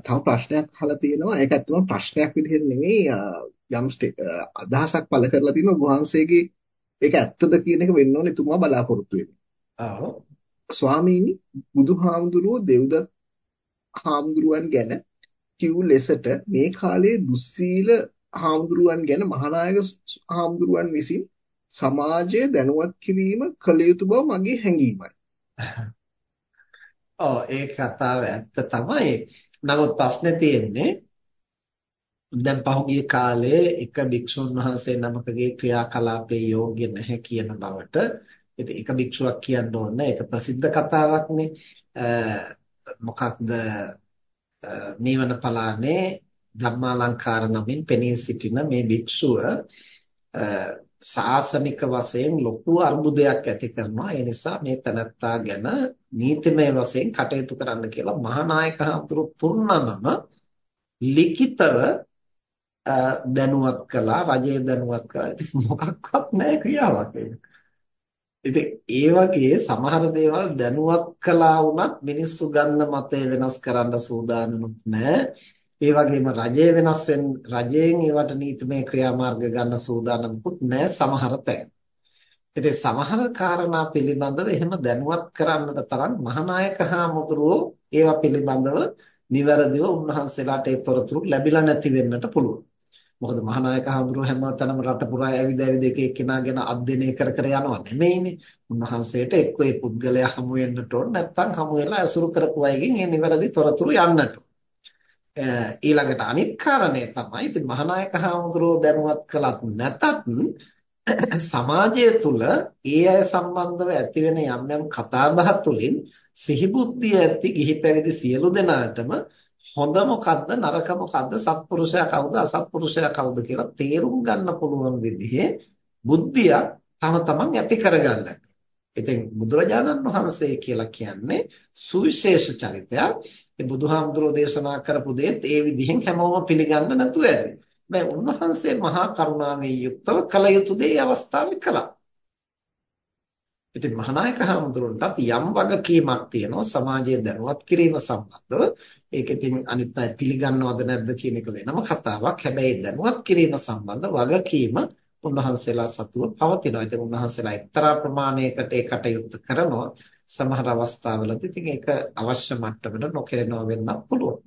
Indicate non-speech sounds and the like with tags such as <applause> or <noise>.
තව ප්‍රශ්නයක් අහලා තියෙනවා. ඒක ඇත්තම ප්‍රශ්නයක් විදිහට නෙමෙයි යම් අදහසක් පළ කරලා තියෙනවා වහන්සේගේ ඒක ඇත්තද කියන එක වෙන්න ඕනේ තුමා බලාපොරොත්තු වෙන්නේ. ආව ස්වාමීනි බුදුහාමුදුරුවෝ දෙව්දත් හාමුදුරුවන් ගැන කිව් ලෙසට මේ කාලයේ දුස්සීල හාමුදුරුවන් ගැන මහානායක හාමුදුරුවන් විසින් සමාජය දැනුවත් කිරීම කළ යුතු බව මගේ හැඟීමයි. <laughs> ඔව් ඒ කතාව ඇත්ත තමයි. නමුත් ප්‍රශ්නේ තියෙන්නේ දැන් පහුගිය කාලේ එක භික්ෂුන් වහන්සේ නමකගේ ක්‍රියාකලාපේ යෝග්‍ය නැහැ කියන බවට. ඉතින් එක භික්ෂුවක් කියන්න ඕනේ ඒක ප්‍රසිද්ධ කතාවක්නේ. මොකක්ද? මේවන පලානේ ධම්මාලංකාර නමින් පෙනී සිටින මේ භික්ෂුව සාසනික වශයෙන් ලොකු අර්බුදයක් ඇති කරනවා ඒ නිසා මේ තනත්තා ගැන නීතිමය වශයෙන් කටයුතු කරන්න කියලා මහානායක හඳුරු තුන්නමම ලිඛිතව දැනුවත් කළා රජය දැනුවත් කළා ඉතින් මොකක්වත් නැහැ ක්‍රියාවක් ඒක. ඉතින් ඒ වගේ සමහර දේවල් දැනුවත් කළා වුණත් මිනිස්සු ගන්න මතය වෙනස් කරන්න සූදානම්ත් නැහැ. ඒ වගේම රජය වෙනස් රජයෙන් ඒවට නීතිමය ක්‍රියාමාර්ග ගන්න සූදානම්කුත් නැහැ සමහර තැන්. ඉතින් සමහර කාරණා පිළිබඳව එහෙම දැනුවත් කරන්නට තරම් මහානායක හාමුදුරුවෝ ඒවා පිළිබඳව නිවැරදිව උන්වහන්සේලාට ඒ තොරතුරු ලැබිලා නැති වෙන්නට පුළුවන්. මොකද මහානායක හඳුරුව හැමතැනම රට පුරා ඇවිද ඇවිද එක එක්කෙනා ගැන අධ්‍යයනය කර කර යනවා නෙමෙයිනේ. උන්වහන්සේට එක්ක ඒ පුද්ගලයා හමු වෙන්නට ඕන නැත්නම් හමු වෙලා ඇසුරු කරපු අයගෙන් ඒ නිවැරදි තොරතුරු යන්නට ඊළඟට අනිත් කාරණය තමයි ඉතින් මහානායක හඳුරුව දැනුවත් කළත් නැතත් <clears throat> සමාජය තුළ ඒ අය සම්බන්ධව ඇතිවෙන යම් යම් කතාබහ තුළින් සිහිබුද්ධිය ඇති ගිහි පැවිදි සියලු දෙනාටම හොඳ මොකද්ද නරක මොකද්ද සත්පුරුෂයා කවුද අසත්පුරුෂයා කවුද කියලා තේරුම් ගන්න පුළුවන් විදිහේ බුද්ධියක් තම තමන් ඇති කරගන්න. ඉතින් බුදුරජාණන් වහන්සේ කියලා කියන්නේ සුවිශේෂ චරිතයක්. ඒ බුදුහාමුදුරෝ දේශනා කරපු දේත් ඒ විදිහෙන් හැමෝම පිළිගන්න නැතුව ඇති. හැබැයි උන්වහන්සේ මහා කරුණාවෙන් යුක්තව කළ යුතු දේ අවස්ථාවේ කළා. ඉතින් මහානායක හඳුරන්නටත් යම් වගකීමක් තියෙනවා සමාජයේ දැනුවත් කිරීම සම්බන්ධව. ඒක ඉතින් අනිත් අය පිළිගන්නවද නැද්ද කියන එක වෙනම කතාවක්. හැබැයි දැනුවත් කිරීම සම්බන්ධ වගකීම උන්වහන්සේලා සතුව පවතිනවා. ඉතින් උන්වහන්සේලා එක්තරා ප්‍රමාණයකට ඒ කටයුත්ත කරනවා. සමහර අවස්ථාවලදී ඉතින් ඒක අවශ්‍ය මට්ටමට නොකරනවා වෙන්නත් පුළුවන්.